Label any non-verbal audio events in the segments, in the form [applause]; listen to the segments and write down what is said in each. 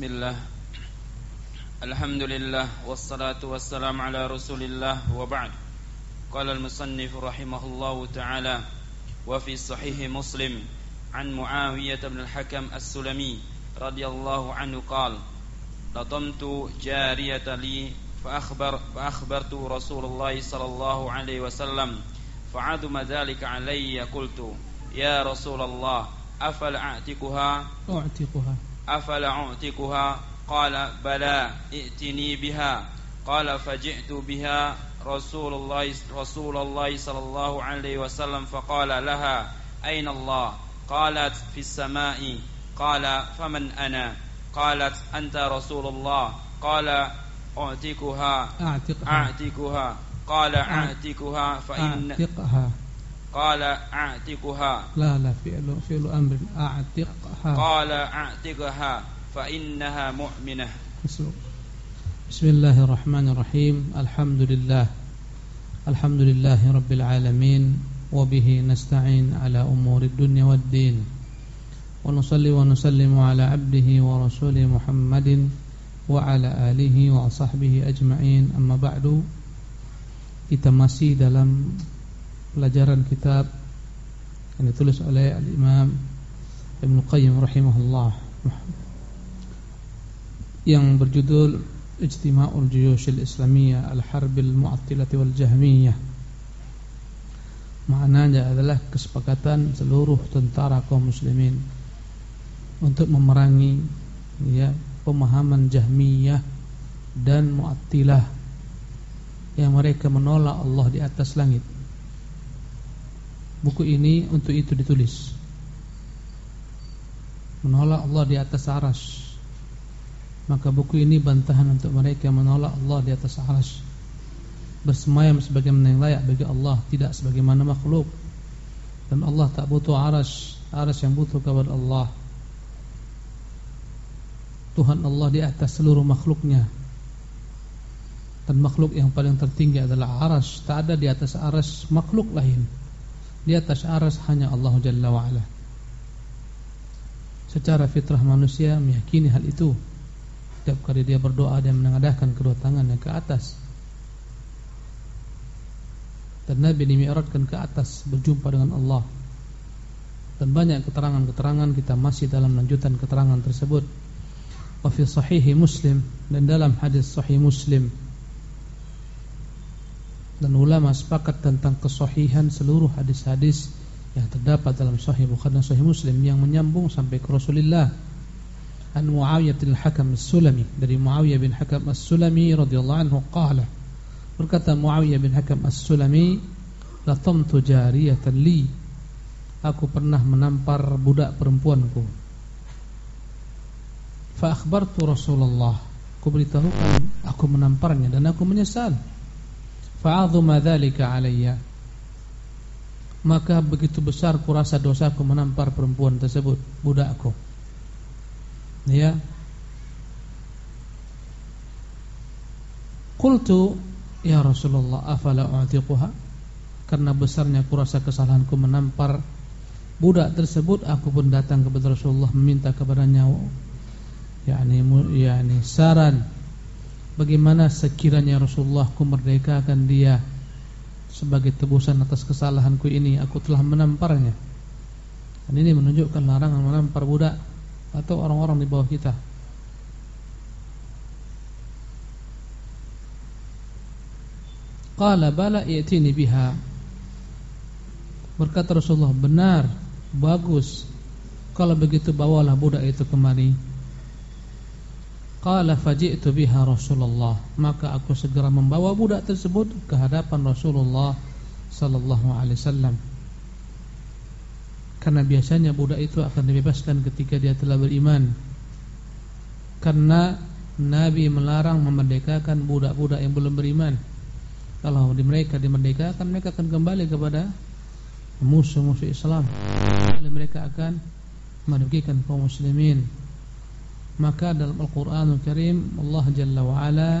بسم الله. الحمد لله والصلاة والسلام على رسول الله وبعد. قال المصنف رحمه الله تعالى وفي صحيح مسلم عن معاوية بن الحكم السلمي رضي الله عنه قال لطمت جارية لي فأخبر فأخبرت رسول الله صلى الله عليه وسلم. فعظم ذلك علي قلت يا رسول الله أفل أعتقها؟ أعتقها. أفل أعتقها؟ قال بلى ائتني بها. قال فجئت بها رسول الله رسول الله صلى الله عليه وسلم فقال لها أين الله؟ قالت في السماء. قال فمن أنا؟ قالت أنت رسول الله. قال أعتقها. أعتقها. أعتقها. قال أعتقها فإن أعتقها. قال أعتقها. لا لا فعل فعل أمر. أعتقها. قال أعتقها فإنها مؤمنة. بسم الله الرحمن الرحيم. الحمد لله. الحمد لله رب العالمين وبه نستعين على أمور الدنيا والدين. ونصلي ونسلم على عبده ورسوله محمد وعلى آله وصحبه أجمعين. أما بعد kita masih dalam pelajaran kitab yang ditulis oleh Al-Imam Ibn Qayyim rahimahullah yang berjudul Ijtima'ul Juyushil Islamiyah Al-Harbil Mu'attilati wal Jahmiyah Maknanya adalah kesepakatan seluruh tentara kaum muslimin untuk memerangi ya pemahaman Jahmiyah dan Mu'attilah yang mereka menolak Allah di atas langit. Buku ini untuk itu ditulis. Menolak Allah di atas aras. Maka buku ini bantahan untuk mereka menolak Allah di atas aras. Bersemayam sebagaimana yang layak bagi Allah, tidak sebagaimana makhluk. Dan Allah tak butuh aras, aras yang butuh kepada Allah. Tuhan Allah di atas seluruh makhluknya dan makhluk yang paling tertinggi adalah aras tak ada di atas aras makhluk lain di atas aras hanya Allah Jalla wa'ala. Secara fitrah manusia meyakini hal itu. Setiap kali dia berdoa dan menengadahkan kedua tangannya ke atas. Dan Nabi ke atas berjumpa dengan Allah. Dan banyak keterangan-keterangan kita masih dalam lanjutan keterangan tersebut. Wa fi sahihi muslim dan dalam hadis sahih muslim dan ulama sepakat tentang kesohihan seluruh hadis-hadis yang terdapat dalam Sahih Bukhari dan Sahih Muslim yang menyambung sampai ke Rasulullah. An Muawiyah bin Hakam As-Sulami dari Muawiyah bin Hakam As-Sulami radhiyallahu anhu qala berkata Muawiyah bin Hakam As-Sulami latamtu jariyatan li. Aku pernah menampar budak perempuanku. Fa akhbartu Rasulullah. Aku beritahukan aku menamparnya dan aku menyesal fa'adhuma dzalika alayya. Maka begitu besar kurasa dosaku menampar perempuan tersebut budakku. Ya. Qultu ya Rasulullah afala u'tiquha? Karena besarnya kurasa kesalahanku menampar budak tersebut aku pun datang kepada Rasulullah meminta kepadanya yakni yakni saran Bagaimana sekiranya Rasulullah ku merdekakan dia Sebagai tebusan atas kesalahanku ini Aku telah menamparnya. Dan ini menunjukkan larangan menampar budak Atau orang-orang di bawah kita. Qala bala i'tini biha. Berkata Rasulullah Benar, bagus. Kalau begitu bawalah budak itu kemari Qala faji'tu biha Rasulullah Maka aku segera membawa budak tersebut ke hadapan Rasulullah sallallahu alaihi wasallam. Karena biasanya budak itu akan dibebaskan ketika dia telah beriman. Karena Nabi melarang memerdekakan budak-budak yang belum beriman. Kalau di mereka dimerdekakan mereka akan kembali kepada musuh-musuh Islam. Lalu mereka akan merugikan kaum muslimin maka dalam Al-Quranul Karim Allah Jalla wa'ala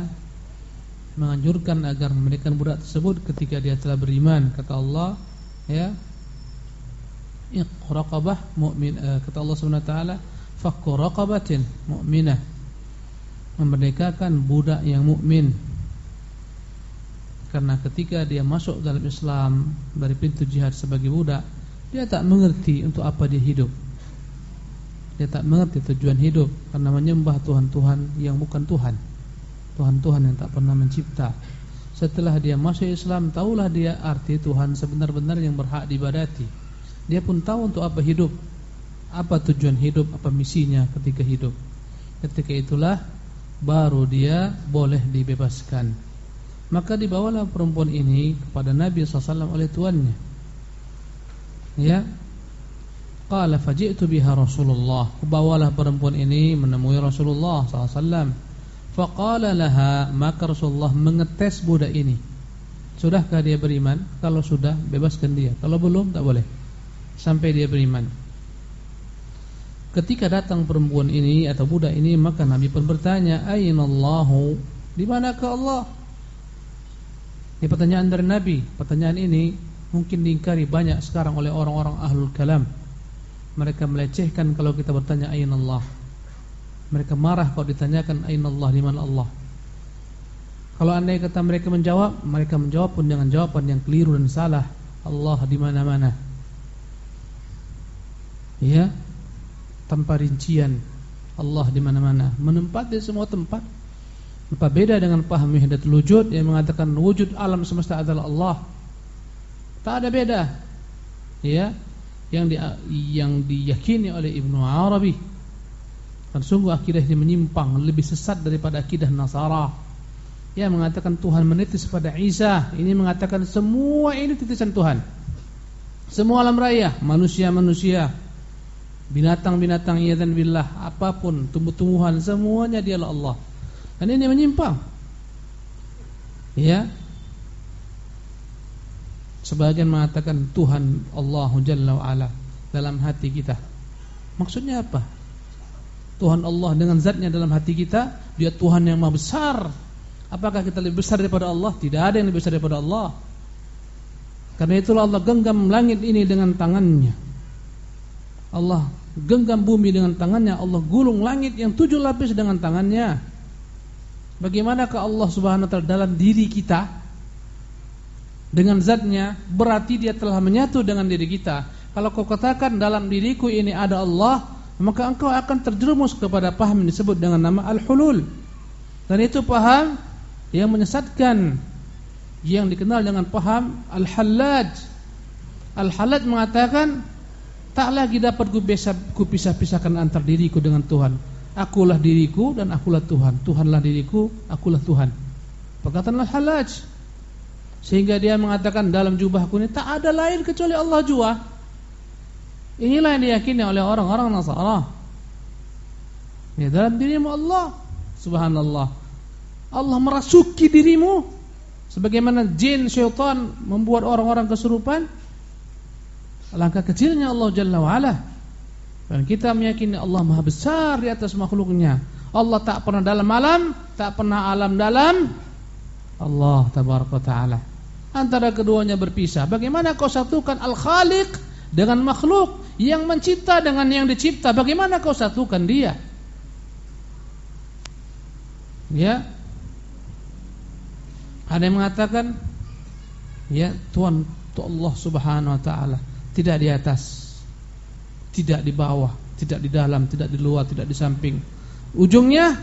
menganjurkan agar memberikan budak tersebut ketika dia telah beriman kata Allah ya iqraqabah mu'min uh, kata Allah Subhanahu wa taala fakku raqabatin mu'minah memerdekakan budak yang mukmin. Karena ketika dia masuk dalam Islam dari pintu jihad sebagai budak, dia tak mengerti untuk apa dia hidup. Dia tak mengerti tujuan hidup karena menyembah Tuhan-Tuhan yang bukan Tuhan. Tuhan-Tuhan yang tak pernah mencipta. Setelah dia masuk Islam, tahulah dia arti Tuhan sebenar-benar yang berhak diibadati. Dia pun tahu untuk apa hidup, apa tujuan hidup, apa misinya ketika hidup. Ketika itulah baru dia boleh dibebaskan. Maka dibawalah perempuan ini kepada Nabi SAW oleh tuannya. Ya, Qala faji'tu biha Rasulullah. Bawalah perempuan ini menemui Rasulullah SAW. Faqala laha, maka Rasulullah mengetes budak ini. Sudahkah dia beriman? Kalau sudah, bebaskan dia. Kalau belum, tak boleh. Sampai dia beriman. Ketika datang perempuan ini atau budak ini, maka Nabi pun bertanya, Allahu? Di manakah Allah? Ini pertanyaan dari Nabi. Pertanyaan ini mungkin diingkari banyak sekarang oleh orang-orang ahlul kalam mereka melecehkan kalau kita bertanya ayna Allah. Mereka marah kalau ditanyakan ayna Allah di mana Allah. Kalau andai kata mereka menjawab, mereka menjawab pun dengan jawaban yang keliru dan salah. Allah di mana-mana. Ya. Tanpa rincian. Allah di mana-mana, menempat di semua tempat. Apa beda dengan paham wahdatul wujud yang mengatakan wujud alam semesta adalah Allah? Tak ada beda. Ya, yang di, yang diyakini oleh Ibnu Arabi. Dan sungguh akidah ini menyimpang lebih sesat daripada akidah Nasara. Yang mengatakan Tuhan menitis pada Isa. Ini mengatakan semua ini titisan Tuhan. Semua alam raya manusia-manusia binatang-binatang ya dan billah apa pun tumbuh-tumbuhan semuanya dialah Allah. Dan ini menyimpang. Ya Sebagian mengatakan Tuhan Allah Jalla wa'ala dalam hati kita. Maksudnya apa? Tuhan Allah dengan zatnya dalam hati kita, dia Tuhan yang maha besar. Apakah kita lebih besar daripada Allah? Tidak ada yang lebih besar daripada Allah. Karena itulah Allah genggam langit ini dengan tangannya. Allah genggam bumi dengan tangannya. Allah gulung langit yang tujuh lapis dengan tangannya. Bagaimanakah Allah subhanahu wa ta'ala dalam diri kita? Dengan zatnya berarti dia telah menyatu dengan diri kita. Kalau kau katakan dalam diriku ini ada Allah, maka engkau akan terjerumus kepada paham yang disebut dengan nama al-hulul. Dan itu paham yang menyesatkan yang dikenal dengan paham al-hallaj. Al-hallaj mengatakan tak lagi dapat ku pisah-pisahkan antar diriku dengan Tuhan. Akulah diriku dan akulah Tuhan. Tuhanlah diriku, akulah Tuhan. Perkataan al-hallaj. Sehingga dia mengatakan dalam jubahku ini tak ada lain kecuali Allah jua. Inilah yang diyakini oleh orang-orang Nasara. Ya dalam dirimu Allah, subhanallah. Allah merasuki dirimu sebagaimana jin syaitan membuat orang-orang kesurupan. Alangkah kecilnya Allah Jalla wa ala. Dan kita meyakini Allah Maha besar di atas makhluknya. Allah tak pernah dalam alam, tak pernah alam dalam Allah tabaraka taala antara keduanya berpisah. Bagaimana kau satukan Al-Khaliq dengan makhluk yang mencipta dengan yang dicipta? Bagaimana kau satukan dia? Ya. Ada yang mengatakan ya Tuhan Allah Subhanahu wa taala tidak di atas, tidak di bawah, tidak di dalam, tidak di luar, tidak di samping. Ujungnya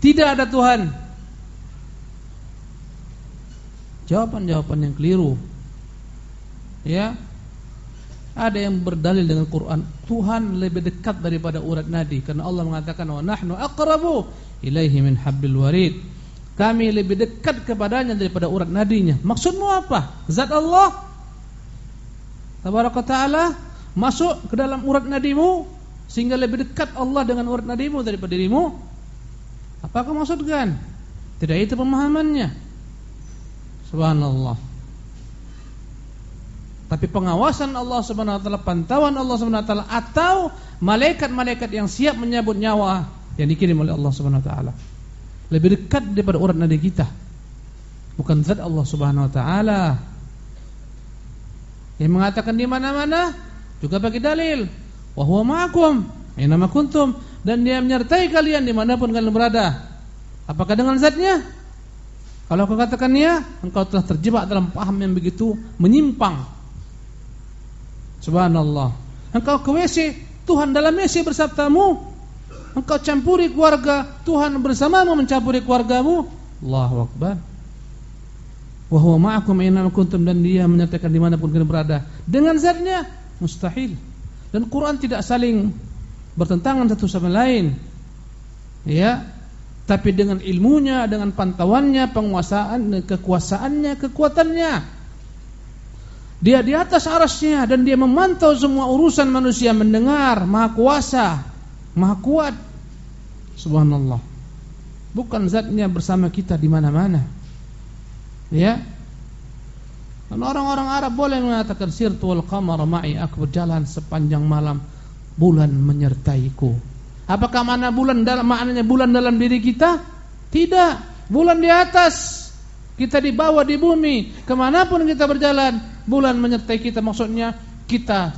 tidak ada Tuhan. Jawaban-jawaban yang keliru. Ya. Ada yang berdalil dengan Quran, Tuhan lebih dekat daripada urat nadi karena Allah mengatakan wa nahnu aqrabu ilaihi min habbil warid. Kami lebih dekat kepadanya daripada urat nadinya. Maksudmu apa? Zat Allah Tabaraka taala masuk ke dalam urat nadimu sehingga lebih dekat Allah dengan urat nadimu daripada dirimu? Apakah maksudkan? Tidak itu pemahamannya. Subhanallah. Tapi pengawasan Allah Subhanahu wa taala, pantauan Allah Subhanahu wa taala atau malaikat-malaikat yang siap menyambut nyawa yang dikirim oleh Allah Subhanahu wa taala. Lebih dekat daripada urat nadi kita. Bukan zat Allah Subhanahu wa taala. Yang mengatakan di mana-mana juga bagi dalil. Wa huwa ma'akum aina kuntum dan dia menyertai kalian di mana pun kalian berada. Apakah dengan zatnya? Kalau kau katakan ya, engkau telah terjebak dalam paham yang begitu menyimpang. Subhanallah. Engkau ke WC, Tuhan dalam WC bersabdamu. Engkau campuri keluarga, Tuhan bersamamu mencampuri keluargamu. Allahu Akbar. Wa huwa ma'akum aina kuntum dan dia menyertakan di mana pun kalian berada. Dengan zatnya mustahil. Dan Quran tidak saling bertentangan satu sama lain. Ya, tapi dengan ilmunya, dengan pantauannya, penguasaan, kekuasaannya, kekuatannya. Dia di atas arasnya dan dia memantau semua urusan manusia mendengar, maha kuasa, maha kuat. Subhanallah. Bukan zatnya bersama kita di mana-mana. Ya. Dan orang-orang Arab boleh mengatakan sirtu wal qamar ma'i aku berjalan sepanjang malam bulan menyertaiku. Apakah mana bulan dalam maknanya bulan dalam diri kita? Tidak. Bulan di atas. Kita dibawa di bumi. Ke mana pun kita berjalan, bulan menyertai kita. Maksudnya kita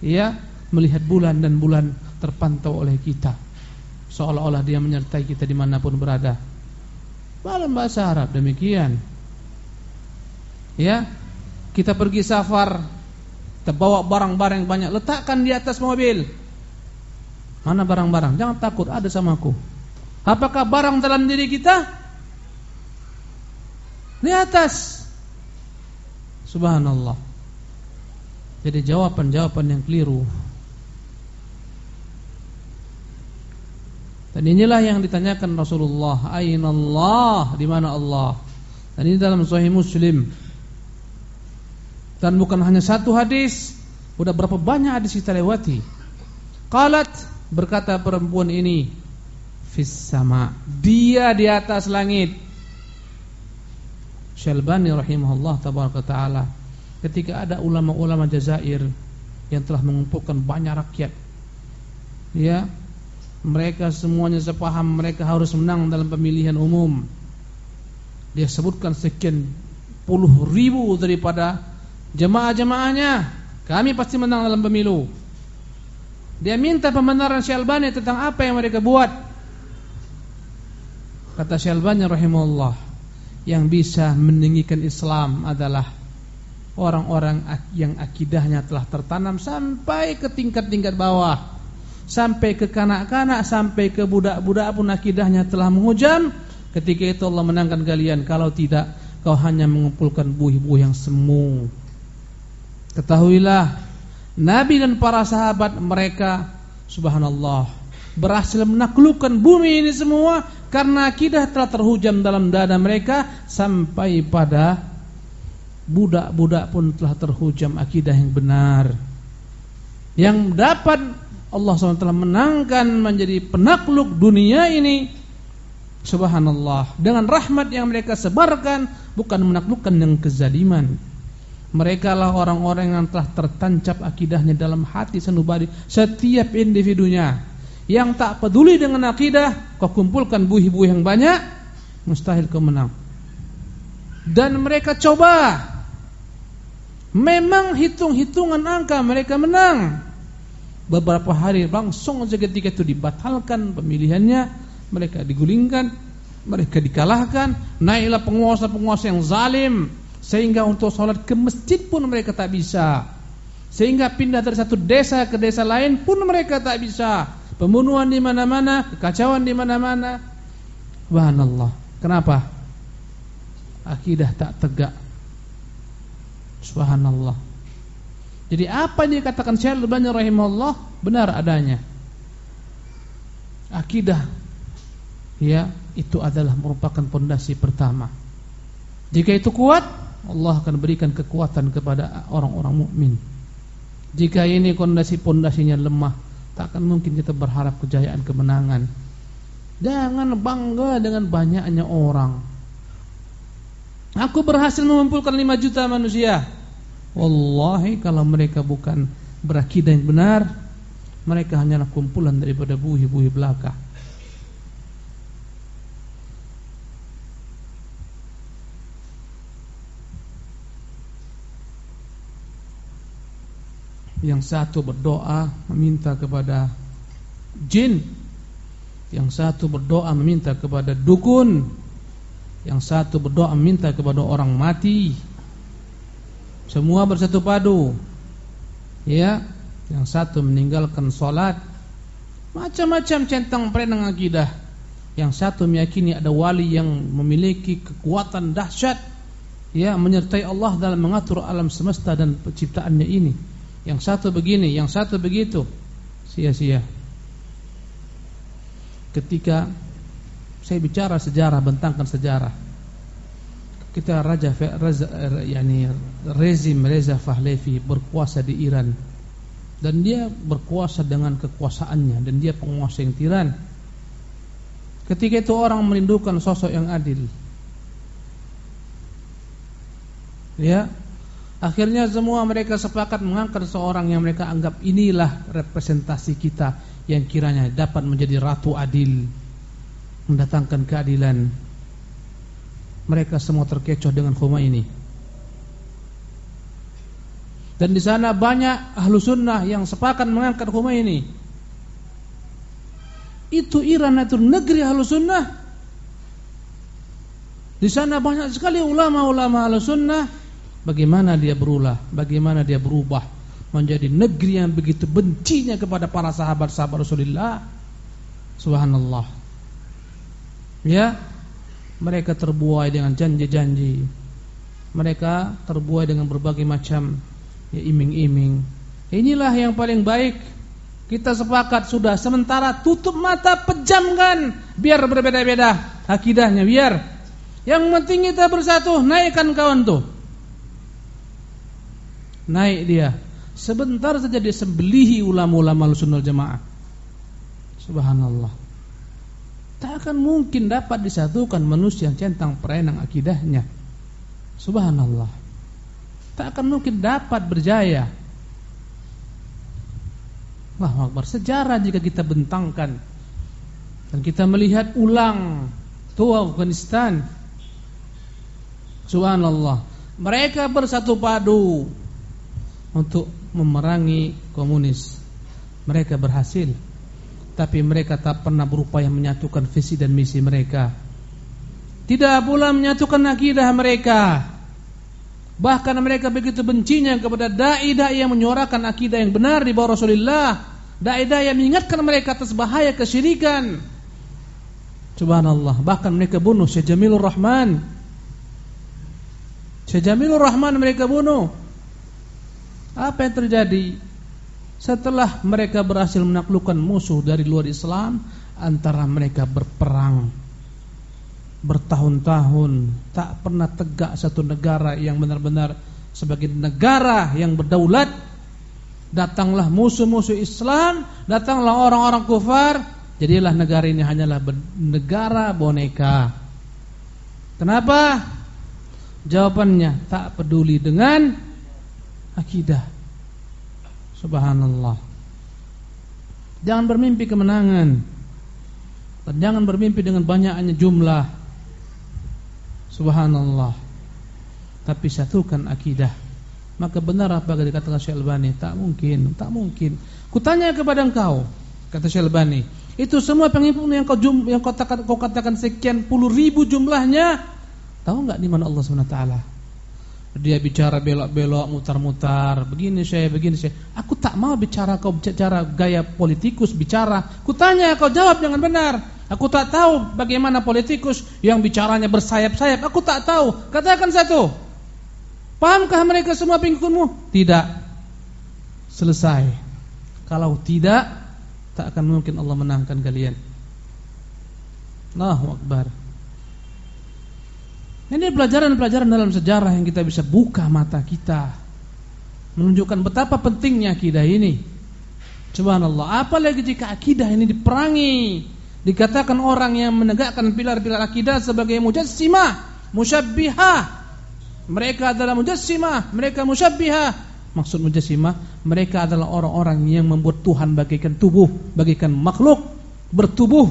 ya melihat bulan dan bulan terpantau oleh kita. Seolah-olah dia menyertai kita di mana pun berada. Dalam bahasa Arab demikian. Ya, kita pergi safar, terbawa barang-barang banyak, letakkan di atas mobil. Mana barang-barang? Jangan takut, ada sama aku. Apakah barang dalam diri kita? Di atas. Subhanallah. Jadi jawaban-jawaban yang keliru. Dan inilah yang ditanyakan Rasulullah, Aina Allah? Di mana Allah? Dan ini dalam Sahih Muslim. Dan bukan hanya satu hadis, sudah berapa banyak hadis kita lewati. Qalat Berkata perempuan ini Fis sama. Dia di atas langit. Syalbani rahimahullah tabaraka ta'ala Ketika ada ulama-ulama Jazair Yang telah mengumpulkan banyak rakyat Ya Mereka semuanya sepaham Mereka harus menang dalam pemilihan umum. Dia sebutkan sekian Puluh ribu daripada Jemaah-jemaahnya. Kami pasti menang dalam pemilu dia minta pembenaran Syalbani tentang apa yang mereka buat. Kata Syalbani rahimahullah, yang bisa meninggikan Islam adalah orang-orang yang akidahnya telah tertanam sampai ke tingkat-tingkat bawah. Sampai ke kanak-kanak, sampai ke budak-budak pun akidahnya telah menghujam. Ketika itu Allah menangkan kalian. Kalau tidak, kau hanya mengumpulkan buih-buih yang semu. Ketahuilah Nabi dan para sahabat mereka subhanallah berhasil menaklukkan bumi ini semua karena akidah telah terhujam dalam dada mereka sampai pada budak-budak pun telah terhujam akidah yang benar. Yang dapat Allah SWT menangkan menjadi penakluk dunia ini Subhanallah Dengan rahmat yang mereka sebarkan Bukan menaklukkan yang kezaliman mereka lah orang-orang yang telah tertancap akidahnya dalam hati sanubari setiap individunya. Yang tak peduli dengan akidah, kau kumpulkan buih-buih yang banyak, mustahil kau menang. Dan mereka coba. Memang hitung-hitungan angka mereka menang. Beberapa hari langsung saja ketika itu dibatalkan pemilihannya, mereka digulingkan, mereka dikalahkan, naiklah penguasa-penguasa yang zalim sehingga untuk sholat ke masjid pun mereka tak bisa. Sehingga pindah dari satu desa ke desa lain pun mereka tak bisa. Pembunuhan di mana-mana, kekacauan di mana-mana. Subhanallah. Kenapa? Akidah tak tegak. Subhanallah. Jadi apa yang dikatakan Syekh Al-Albani rahimahullah? Benar adanya. Akidah. Ya itu adalah merupakan pondasi pertama. Jika itu kuat, Allah akan berikan kekuatan kepada orang-orang mukmin. Jika ini pondasi-pondasinya lemah, tak akan mungkin kita berharap kejayaan kemenangan. Jangan bangga dengan banyaknya orang. Aku berhasil mengumpulkan 5 juta manusia. Wallahi kalau mereka bukan berakidah yang benar, mereka hanyalah kumpulan daripada buih-buih belaka. Yang satu berdoa meminta kepada jin. Yang satu berdoa meminta kepada dukun. Yang satu berdoa meminta kepada orang mati. Semua bersatu padu. Ya. Yang satu meninggalkan sholat Macam-macam centang perenang akidah. Yang satu meyakini ada wali yang memiliki kekuatan dahsyat. Ya menyertai Allah dalam mengatur alam semesta dan penciptaannya ini Yang satu begini, yang satu begitu Sia-sia ketika saya bicara sejarah, bentangkan sejarah. Kita Raja Reza, yani rezim Reza Pahlavi berkuasa di Iran dan dia berkuasa dengan kekuasaannya dan dia penguasa yang tiran. Ketika itu orang merindukan sosok yang adil. Ya, akhirnya semua mereka sepakat mengangkat seorang yang mereka anggap inilah representasi kita yang kiranya dapat menjadi ratu adil mendatangkan keadilan mereka semua terkecoh dengan ini. dan di sana banyak ahlu sunnah yang sepakat mengangkat ini. itu Iran itu negeri ahlu sunnah di sana banyak sekali ulama-ulama ahlu sunnah bagaimana dia berulah bagaimana dia berubah menjadi negeri yang begitu bencinya kepada para sahabat-sahabat Rasulullah. Subhanallah. Ya, mereka terbuai dengan janji-janji. Mereka terbuai dengan berbagai macam ya iming-iming. Inilah yang paling baik. Kita sepakat sudah sementara tutup mata pejamkan biar berbeda-beda akidahnya biar. Yang penting kita bersatu naikkan kawan tuh. Naik dia Sebentar saja dia sembelihi ulama-ulama sunnah jamaah. Subhanallah. Tak akan mungkin dapat disatukan manusia yang centang perenang akidahnya. Subhanallah. Tak akan mungkin dapat berjaya. Wah, Sejarah jika kita bentangkan dan kita melihat ulang tua Afghanistan. Subhanallah. Mereka bersatu padu untuk memerangi komunis. Mereka berhasil, tapi mereka tak pernah berupaya menyatukan visi dan misi mereka. Tidak pula menyatukan akidah mereka. Bahkan mereka begitu bencinya kepada dai-dai yang menyuarakan akidah yang benar di bawah Rasulullah, dai-dai yang mengingatkan mereka atas bahaya kesyirikan. Subhanallah, bahkan mereka bunuh Syekh Jamilur Rahman. Syekh Jamilur Rahman mereka bunuh apa yang terjadi? Setelah mereka berhasil menaklukkan musuh dari luar Islam, antara mereka berperang bertahun-tahun, tak pernah tegak satu negara yang benar-benar sebagai negara yang berdaulat. Datanglah musuh-musuh Islam, datanglah orang-orang kufar, jadilah negara ini hanyalah negara boneka. Kenapa? Jawabannya tak peduli dengan akidah. Subhanallah. Jangan bermimpi kemenangan. Dan jangan bermimpi dengan banyaknya jumlah. Subhanallah. Tapi satukan akidah. Maka benar apa yang dikatakan Syekh Albani? Tak mungkin, tak mungkin. Kutanya kepada engkau, kata Syekh Albani, itu semua penghimpun yang kau yang kau katakan, kau katakan sekian puluh ribu jumlahnya, tahu enggak di mana Allah taala? Dia bicara belok-belok, mutar-mutar, begini saya, begini saya. Aku tak mau bicara kau bicara gaya politikus bicara. Kutanya kau jawab dengan benar. Aku tak tahu bagaimana politikus yang bicaranya bersayap-sayap. Aku tak tahu. Katakan satu. Pahamkah mereka semua pengikutmu? Tidak. Selesai. Kalau tidak, tak akan mungkin Allah menangkan kalian. Allahu Akbar. Ini pelajaran-pelajaran dalam sejarah yang kita bisa buka mata kita. Menunjukkan betapa pentingnya akidah ini. Subhanallah Apalagi jika akidah ini diperangi Dikatakan orang yang menegakkan pilar-pilar akidah sebagai mujassimah Musyabbihah. Mereka adalah mujassimah Mereka musyabbihah. Maksud mujassimah Mereka adalah orang-orang yang membuat Tuhan bagaikan tubuh Bagaikan makhluk Bertubuh.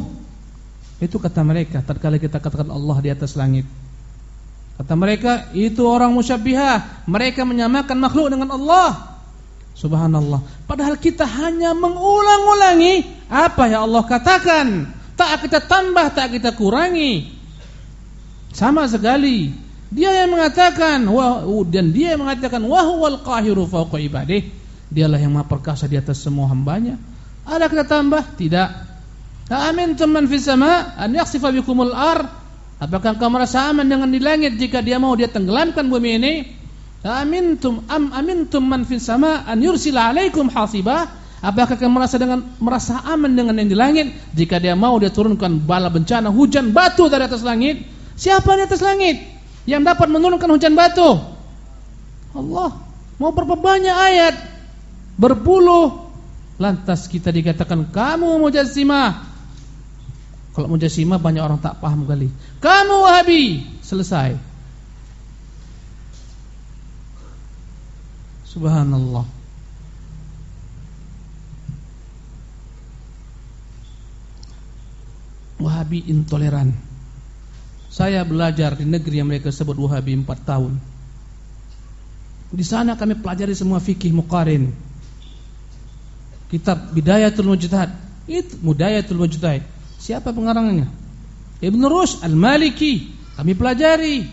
Itu kata mereka Tatkala kita katakan Allah di atas langit Kata mereka itu orang musyabihah Mereka menyamakan makhluk dengan Allah Subhanallah Padahal kita hanya mengulang-ulangi Apa yang Allah katakan Tak kita tambah, tak kita kurangi. Sama sekali. Dia yang mengatakan dan dia yang mengatakan wahwal qahiru fawqa ibadih. Dialah yang maha perkasa di atas semua hambanya. Ada kita tambah? Tidak. Amin teman fis sama an yakhsifa bikumul ar. Apakah kau merasa aman dengan di langit jika dia mau dia tenggelamkan bumi ini? Amintum am amintum man fis sama an yursila alaikum hasibah. Apakah kau merasa dengan merasa aman dengan yang di langit jika dia mau dia turunkan bala bencana hujan batu dari atas langit? Siapa di atas langit yang dapat menurunkan hujan batu? Allah. Mau berapa banyak ayat? Berpuluh Lantas kita dikatakan kamu mujassimah. Kalau mujassimah banyak orang tak paham kali. Kamu wahabi. Selesai. Subhanallah. Wahabi intoleran. Saya belajar di negeri yang mereka sebut Wahabi 4 tahun. Di sana kami pelajari semua fikih muqarin kitab Bidayatul Mujtahid. Itu Mudayatul Mujtahid. Siapa pengarangnya? Ibn Rushd Al-Maliki. Kami pelajari.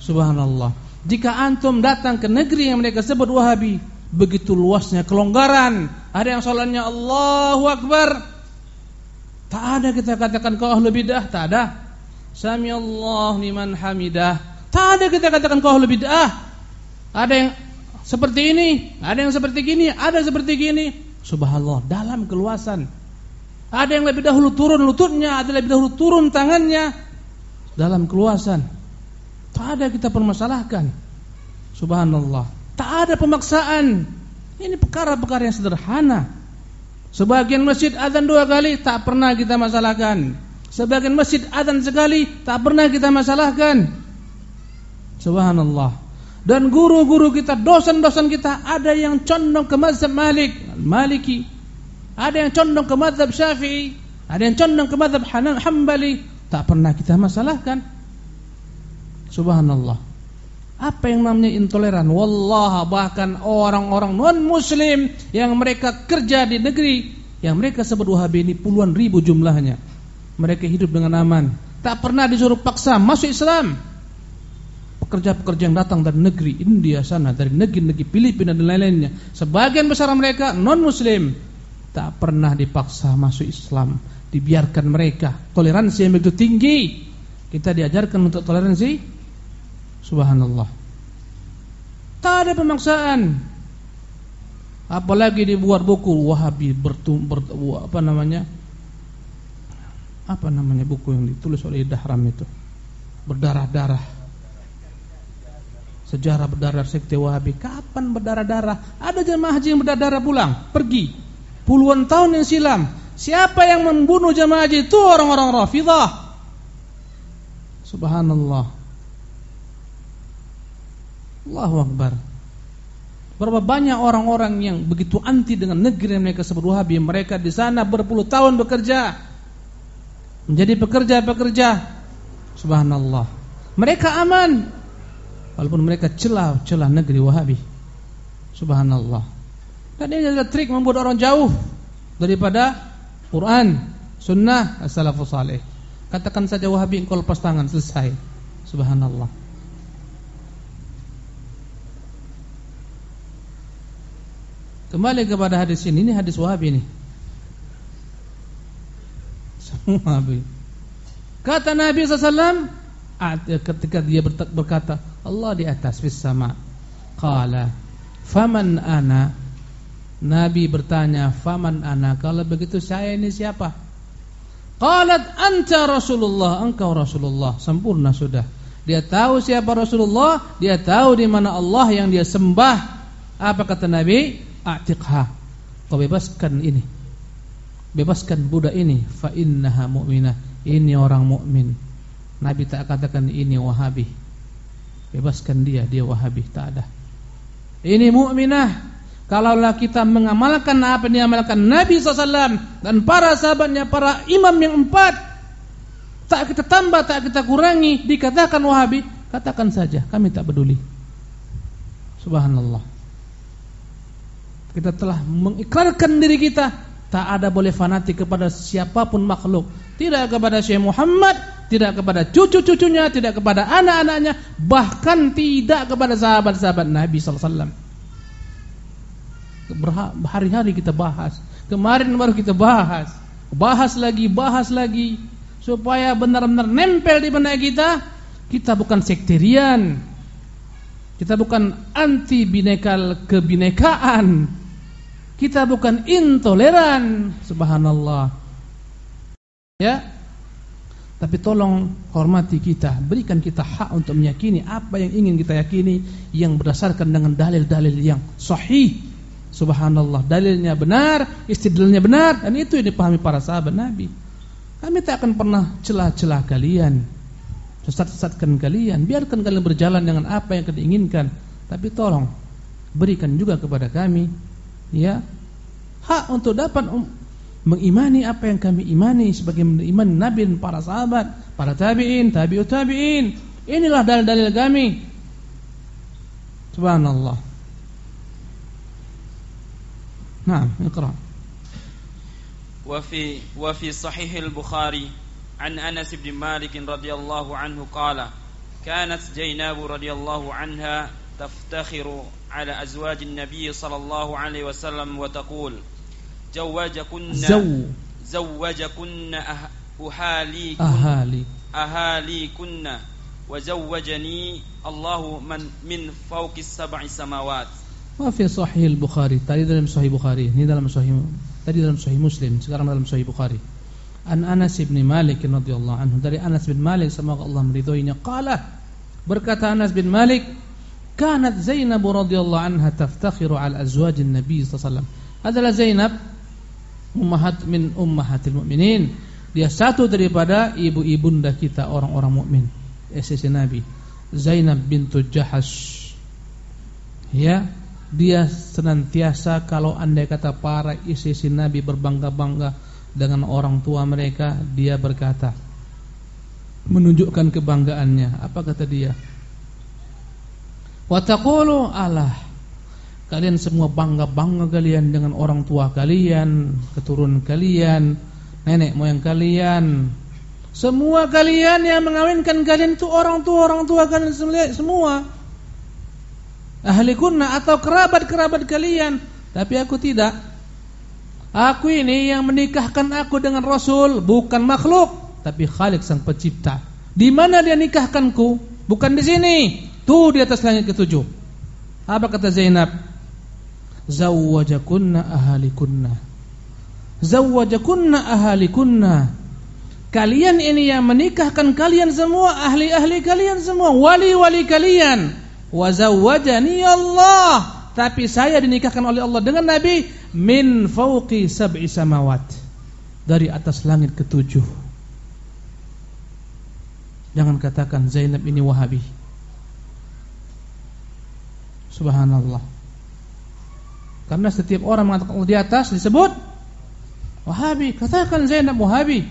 Subhanallah. Jika antum datang ke negeri yang mereka sebut Wahabi, begitu luasnya kelonggaran. Ada yang solatnya Allahu Akbar. Tak ada kita katakan kau ahlu bidah, tak ada. Sami Allah liman hamidah. Tak ada kita katakan kau ahlu bidah. Ada yang seperti ini, ada yang seperti gini, ada seperti gini. Subhanallah, dalam keluasan. Ada yang lebih dahulu turun lututnya, ada yang lebih dahulu turun tangannya dalam keluasan. Tak ada kita permasalahkan. Subhanallah. Tak ada pemaksaan. Ini perkara-perkara yang sederhana. Sebagian masjid azan dua kali tak pernah kita masalahkan. Sebagian masjid azan sekali tak pernah kita masalahkan. Subhanallah. Dan guru-guru kita, dosen-dosen kita ada yang condong ke mazhab Malik, Maliki. Ada yang condong ke mazhab Syafi'i, ada yang condong ke mazhab Hanan Hambali. Tak pernah kita masalahkan. Subhanallah. Apa yang namanya intoleran? Wallah bahkan orang-orang non muslim yang mereka kerja di negeri yang mereka sebut Wahabi ini puluhan ribu jumlahnya. Mereka hidup dengan aman. Tak pernah disuruh paksa masuk Islam pekerja-pekerja yang datang dari negeri India sana, dari negeri-negeri Filipina dan lain-lainnya. Sebagian besar mereka non-muslim tak pernah dipaksa masuk Islam, dibiarkan mereka. Toleransi yang begitu tinggi. Kita diajarkan untuk toleransi. Subhanallah. Tak ada pemaksaan. Apalagi dibuat buku Wahabi bertum, ber, apa namanya? Apa namanya buku yang ditulis oleh Dahram itu? Berdarah-darah Sejarah berdarah sekte Wahabi. Kapan berdarah-darah? Ada jemaah haji yang berdarah pulang, pergi. Puluhan tahun yang silam. Siapa yang membunuh jemaah haji itu orang-orang Rafidah. Subhanallah. Allahu Akbar. Berapa banyak orang-orang yang begitu anti dengan negeri mereka sebut Wahabi. Mereka di sana berpuluh tahun bekerja. Menjadi pekerja-pekerja. Subhanallah. Mereka aman walaupun mereka celah-celah negeri Wahabi. Subhanallah. Dan ini adalah trik membuat orang jauh daripada Quran, Sunnah, as-salafus salih. Katakan saja Wahabi engkau lepas tangan selesai. Subhanallah. Kembali kepada hadis ini, ini hadis Wahabi ini. [laughs] Semua Wahabi. Kata Nabi SAW ketika dia berkata Allah di atas fis sama faman ana Nabi bertanya faman ana? Kalau begitu saya ini siapa? Qalat anta Rasulullah. Engkau Rasulullah. Sempurna sudah. Dia tahu siapa Rasulullah? Dia tahu di mana Allah yang dia sembah. Apa kata Nabi? Atiqha. Kau bebaskan ini. Bebaskan budak ini. Fa innaha mu'minah. Ini orang mukmin. Nabi tak katakan ini Wahabi. Bebaskan dia, dia Wahabi, tak ada. Ini mukminah. Kalaulah kita mengamalkan apa yang diamalkan Nabi SAW dan para sahabatnya, para imam yang empat, tak kita tambah, tak kita kurangi, dikatakan Wahabi, katakan saja, kami tak peduli. Subhanallah. Kita telah mengikrarkan diri kita, tak ada boleh fanatik kepada siapa pun makhluk tidak kepada Syekh Muhammad, tidak kepada cucu-cucunya, tidak kepada anak-anaknya, bahkan tidak kepada sahabat-sahabat Nabi sallallahu alaihi wasallam. Berhari-hari kita bahas. Kemarin baru kita bahas. Bahas lagi, bahas lagi supaya benar-benar nempel di benak kita. Kita bukan sekterian. Kita bukan anti binekal kebinekaan. Kita bukan intoleran. Subhanallah. Ya. Tapi tolong hormati kita, berikan kita hak untuk meyakini apa yang ingin kita yakini yang berdasarkan dengan dalil-dalil yang sahih. Subhanallah, dalilnya benar, istidlalnya benar dan itu yang dipahami para sahabat Nabi. Kami tak akan pernah celah-celah kalian, sesat-sesatkan kalian, biarkan kalian berjalan dengan apa yang kalian inginkan. Tapi tolong berikan juga kepada kami ya hak untuk dapat mengimani apa yang kami imani sebagai iman Nabi dan para sahabat, para tabi'in, tabi'ut tabi'in. Inilah dalil-dalil kami. Subhanallah. Naam, iqra. وفي وفي صحيح البخاري عن أنس بن مالك رضي الله عنه قال كانت زينب رضي الله عنها تفتخر على أزواج النبي صلى الله عليه وسلم وتقول زوجكن زو. زوجكن أهاليكن أهالي. أهاليكن وزوجني الله من من فوق السبع سماوات Maafin Sahih Bukhari. Tadi dalam Sahih Bukhari, ini dalam Sahih tadi dalam Sahih Muslim, sekarang dalam Sahih Bukhari. An Anas bin Malik radhiyallahu anhu. Dari Anas bin Malik semoga Allah meridhoinya. Qala berkata Anas bin Malik kanat Zainab radhiyallahu anha taftakhiru ala azwajin Nabi sallallahu alaihi wasallam. Adalah Zainab ummahat min ummahatil mu'minin. Dia satu daripada ibu-ibunda kita orang-orang mukmin. Istri Nabi. Zainab bintu Jahash. Ya dia senantiasa kalau andai kata para istri Nabi berbangga-bangga dengan orang tua mereka, dia berkata menunjukkan kebanggaannya. Apa kata dia? Wa Allah Kalian semua bangga-bangga kalian dengan orang tua kalian, keturunan kalian, nenek moyang kalian. Semua kalian yang mengawinkan kalian itu orang tua orang tua kalian semua. Ahli kunna atau kerabat-kerabat kalian, tapi aku tidak. Aku ini yang menikahkan aku dengan Rasul, bukan makhluk, tapi Khalik sang pencipta. Di mana dia nikahkanku? Bukan di sini. Tuh di atas langit ketujuh. Apa kata Zainab? zawwajakunna ahalikunna zawwajakunna ahalikunna kalian ini yang menikahkan kalian semua ahli-ahli kalian semua wali-wali kalian wa zawwajani Allah tapi saya dinikahkan oleh Allah dengan Nabi min fauqi sab'i samawat dari atas langit ketujuh jangan katakan Zainab ini wahabi subhanallah karena setiap orang mengatakan di atas disebut Wahabi. Katakan Zainab Wahabi.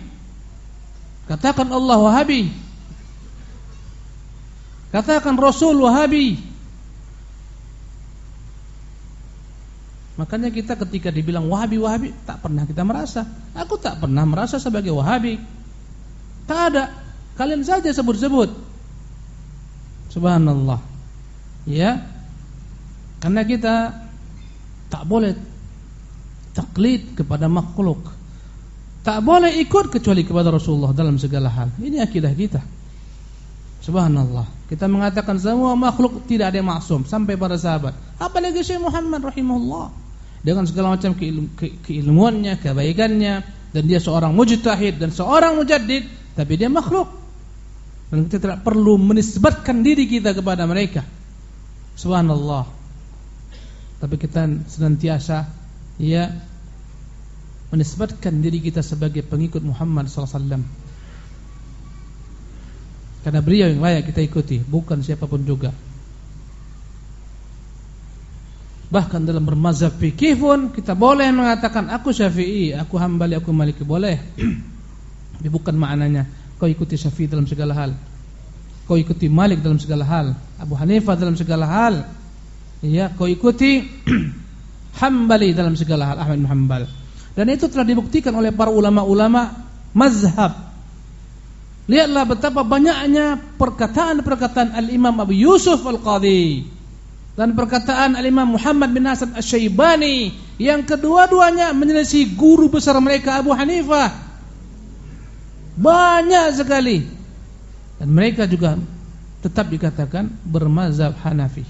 Katakan Allah Wahabi. Katakan Rasul Wahabi. Makanya kita ketika dibilang Wahabi Wahabi tak pernah kita merasa. Aku tak pernah merasa sebagai Wahabi. Tak ada. Kalian saja sebut-sebut. Subhanallah. Ya. Karena kita tak boleh taklid kepada makhluk. Tak boleh ikut kecuali kepada Rasulullah dalam segala hal. Ini akidah kita. Subhanallah. Kita mengatakan semua makhluk tidak ada yang maksum sampai para sahabat. Apalagi Syekh Muhammad rahimahullah dengan segala macam keilmu, ke, keilmuannya, kebaikannya dan dia seorang mujtahid dan seorang mujaddid, tapi dia makhluk. Dan kita tidak perlu menisbatkan diri kita kepada mereka. Subhanallah tapi kita senantiasa ya menisbatkan diri kita sebagai pengikut Muhammad SAW karena beliau yang layak kita ikuti bukan siapa pun juga. Bahkan dalam bermazhab fikih pun kita boleh mengatakan aku syafi'i aku hambali aku maliki. Boleh. [clears throat] Tapi bukan maknanya kau ikuti syafi'i dalam segala hal. Kau ikuti malik dalam segala hal. Abu Hanifah dalam segala hal. Ya kau ikuti [clears throat] Hambali dalam segala hal. Ahmad bin. Dan itu telah dibuktikan oleh para ulama-ulama mazhab. Lihatlah betapa banyaknya perkataan-perkataan Al-Imam Abu Yusuf Al-Qadhi dan perkataan Al-Imam Muhammad bin Hasan Asy-Syaibani yang kedua-duanya menyelisih guru besar mereka Abu Hanifah. Banyak sekali. Dan mereka juga tetap dikatakan bermazhab Hanafi.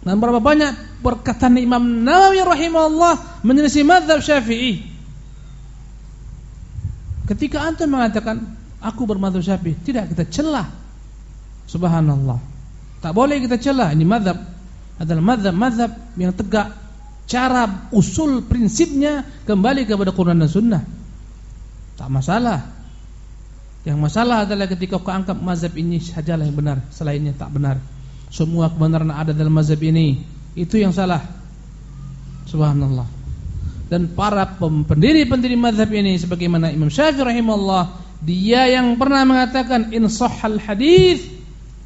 Dan berapa banyak perkataan Imam Nawawi rahimahullah menyelisih mazhab Syafi'i. Ketika antum mengatakan aku bermadzhab Syafi'i, tidak kita celah. Subhanallah. Tak boleh kita celah. Ini mazhab adalah mazhab-mazhab yang tegak. Cara usul prinsipnya kembali kepada Quran dan Sunnah. Tak masalah. Yang masalah adalah ketika kau mazhab ini sajalah yang benar, selainnya tak benar. Semua kebenaran ada dalam mazhab ini. Itu yang salah. Subhanallah. Dan para pendiri-pendiri mazhab ini sebagaimana Imam Syafi'i rahimahullah dia yang pernah mengatakan in sahhal hadis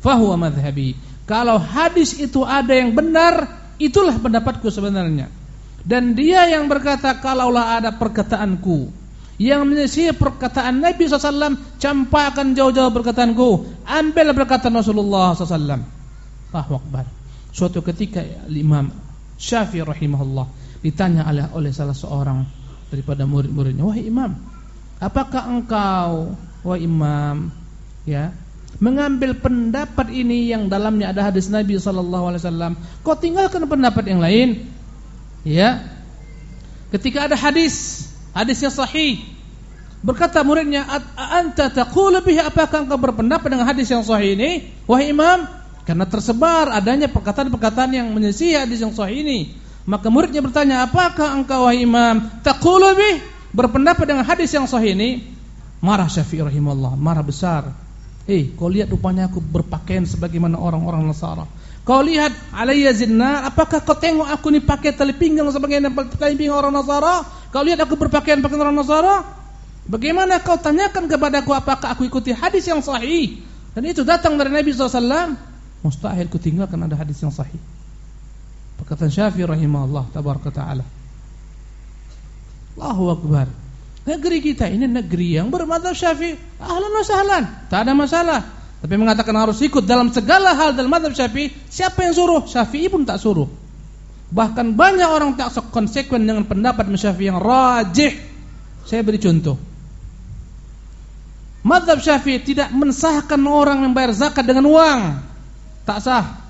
fahuwa madhhabi. Kalau hadis itu ada yang benar, itulah pendapatku sebenarnya. Dan dia yang berkata kalaulah ada perkataanku yang menyisir perkataan Nabi SAW campakkan jauh-jauh perkataanku ambil perkataan Rasulullah SAW Allahu Akbar suatu ketika Imam Syafi'i rahimahullah ditanya oleh, oleh salah seorang daripada murid-muridnya wahai imam Apakah engkau wahai imam ya mengambil pendapat ini yang dalamnya ada hadis Nabi sallallahu alaihi wasallam? Kau tinggalkan pendapat yang lain. Ya. Ketika ada hadis hadis yang sahih berkata muridnya anta taqulu bihi apakah engkau berpendapat dengan hadis yang sahih ini wahai imam? Karena tersebar adanya perkataan-perkataan yang menyisihi hadis yang sahih ini. Maka muridnya bertanya apakah engkau wahai imam taqulu bihi berpendapat dengan hadis yang sahih ini, marah Syafi'i rahimahullah, marah besar. Eh, kau lihat rupanya aku berpakaian sebagaimana orang-orang Nasara. Kau lihat alayya zinna, apakah kau tengok aku ni pakai tali pinggang sebagaimana tali pinggang orang Nasara? Kau lihat aku berpakaian pakai orang Nasara? Bagaimana kau tanyakan kepadaku apakah aku ikuti hadis yang sahih? Dan itu datang dari Nabi SAW. Mustahil ku tinggalkan ada hadis yang sahih. Perkataan Syafi'i rahimahullah tabaraka ta'ala. Allahu Akbar. Negeri kita ini negeri yang bermadzhab Syafi'i. Ahlan wa sahlan, tak ada masalah. Tapi mengatakan harus ikut dalam segala hal dalam madzhab Syafi'i, siapa yang suruh? Syafi'i pun tak suruh. Bahkan banyak orang tak konsekuen dengan pendapat Syafi'i yang rajih. Saya beri contoh. Madzhab Syafi'i tidak mensahkan orang membayar zakat dengan uang. Tak sah.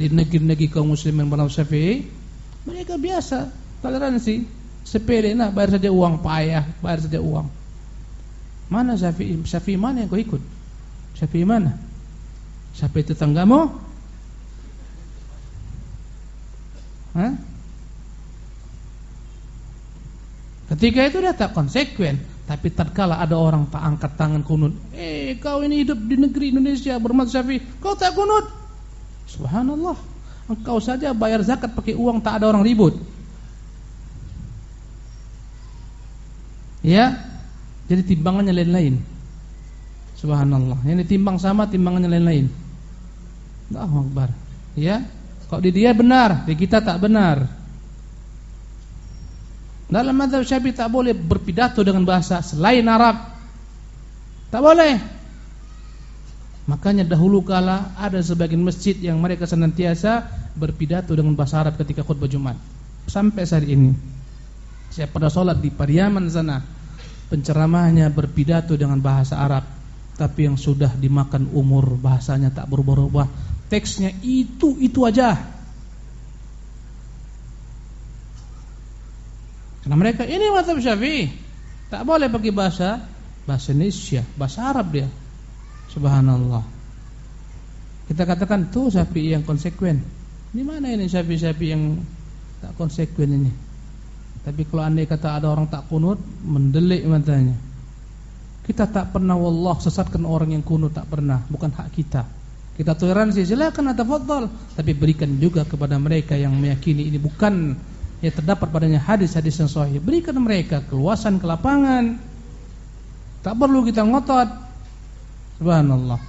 Di negeri-negeri kaum muslimin bermadzhab Syafi'i, mereka biasa toleransi. Sepele nah bayar saja uang payah bayar saja uang. Mana Syafi'i? Syafi'i mana yang kau ikut? Syafi'i mana? Syafi'i tetanggamu? Hah? Ketika itu dia tak konsekuen. Tapi tatkala ada orang tak angkat tangan kunut Eh kau ini hidup di negeri Indonesia bermat syafi'i Kau tak kunut? Subhanallah. Engkau saja bayar zakat pakai uang tak ada orang ribut Ya. Jadi timbangannya lain-lain. Subhanallah. Yang ditimbang sama timbangannya lain-lain. Allahu Akbar. Ya. Kalau di dia benar, di kita tak benar. Dalam mazhab Syafi'i tak boleh berpidato dengan bahasa selain Arab. Tak boleh. Makanya dahulu kala ada sebagian masjid yang mereka senantiasa berpidato dengan bahasa Arab ketika khutbah Jumat. Sampai saat ini. Saya pada sholat di Pariaman sana. Penceramahnya berpidato dengan bahasa Arab. Tapi yang sudah dimakan umur Bahasanya tak berubah-ubah. Teksnya itu-itu aja. Karena mereka ini mazhab syafi'i. Tak boleh pakai bahasa Bahasa Indonesia Bahasa Arab dia. Subhanallah. Kita katakan tuh syafi'i yang konsekuen. Ini mana ini syafi'i-syafi'i yang Tak konsekuen ini tapi kalau andai kata ada orang tak kunut, mendelik matanya. Kita tak pernah wallah sesatkan orang yang kunut tak pernah, bukan hak kita. Kita toleransi silakan atafadhal, tapi berikan juga kepada mereka yang meyakini ini bukan yang terdapat padanya hadis-hadis yang sahih. Berikan mereka keluasan ke lapangan. Tak perlu kita ngotot. Subhanallah.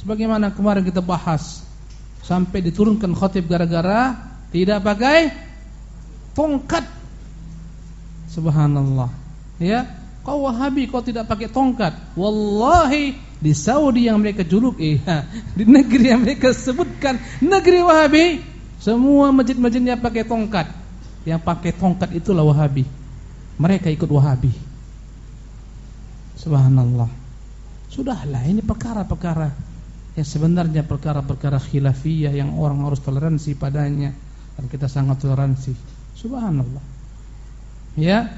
Sebagaimana kemarin kita bahas sampai diturunkan khotib gara-gara tidak pakai tongkat Subhanallah. Ya, kau Wahabi kau tidak pakai tongkat. Wallahi di Saudi yang mereka juluk eh di negeri yang mereka sebutkan negeri Wahabi semua masjid-masjidnya pakai tongkat. Yang pakai tongkat itulah Wahabi. Mereka ikut Wahabi. Subhanallah. Sudahlah ini perkara-perkara yang sebenarnya perkara-perkara khilafiyah yang orang harus toleransi padanya dan kita sangat toleransi. Subhanallah. Ya,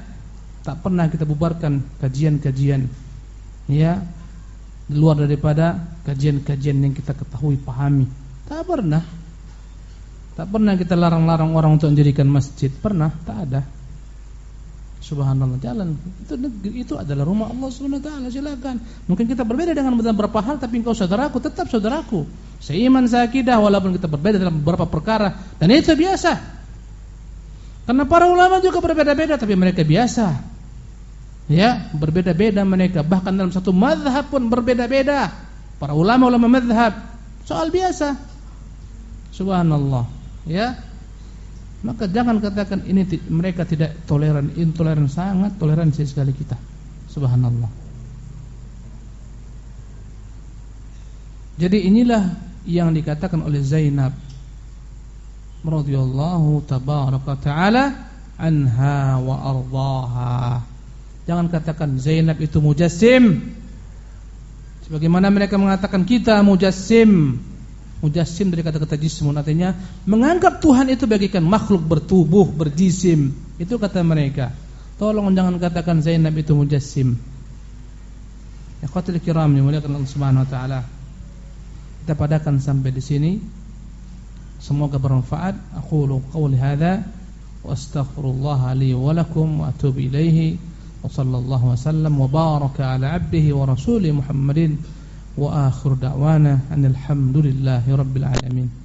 tak pernah kita bubarkan kajian-kajian ya di luar daripada kajian-kajian yang kita ketahui pahami. Tak pernah. Tak pernah kita larang-larang orang untuk menjadikan masjid. Pernah? Tak ada. Subhanallah. Jalan. Itu itu adalah rumah Allah Subhanahu taala. Silakan. Mungkin kita berbeda dengan beberapa hal tapi engkau saudaraku tetap saudaraku. Seiman seakidah walaupun kita berbeda dalam beberapa perkara. Dan itu biasa karena para ulama juga berbeda-beda tapi mereka biasa Ya, berbeda-beda mereka. Bahkan dalam satu madhab pun berbeda-beda. Para ulama-ulama madhab. Soal biasa. Subhanallah. Ya. Maka jangan katakan ini mereka tidak toleran, intoleran sangat toleransi sekali kita. Subhanallah. Jadi inilah yang dikatakan oleh Zainab radhiyallahu tabaraka taala anha wa ardhaha Jangan katakan Zainab itu mujassim. Sebagaimana mereka mengatakan kita mujassim. Mujassim dari kata-kata jismun artinya menganggap Tuhan itu bagikan makhluk bertubuh, berjisim. Itu kata mereka. Tolong jangan katakan Zainab itu mujassim. Ya qatil kiram dimuliakan Allah Subhanahu wa taala. Kita padakan sampai di sini. Semoga bermanfaat. Aku qawli hadza wa astaghfirullah li wa lakum wa atubu ilaihi. وصلى الله وسلم وبارك على عبده ورسوله محمد وآخر دعوانا أن الحمد لله رب العالمين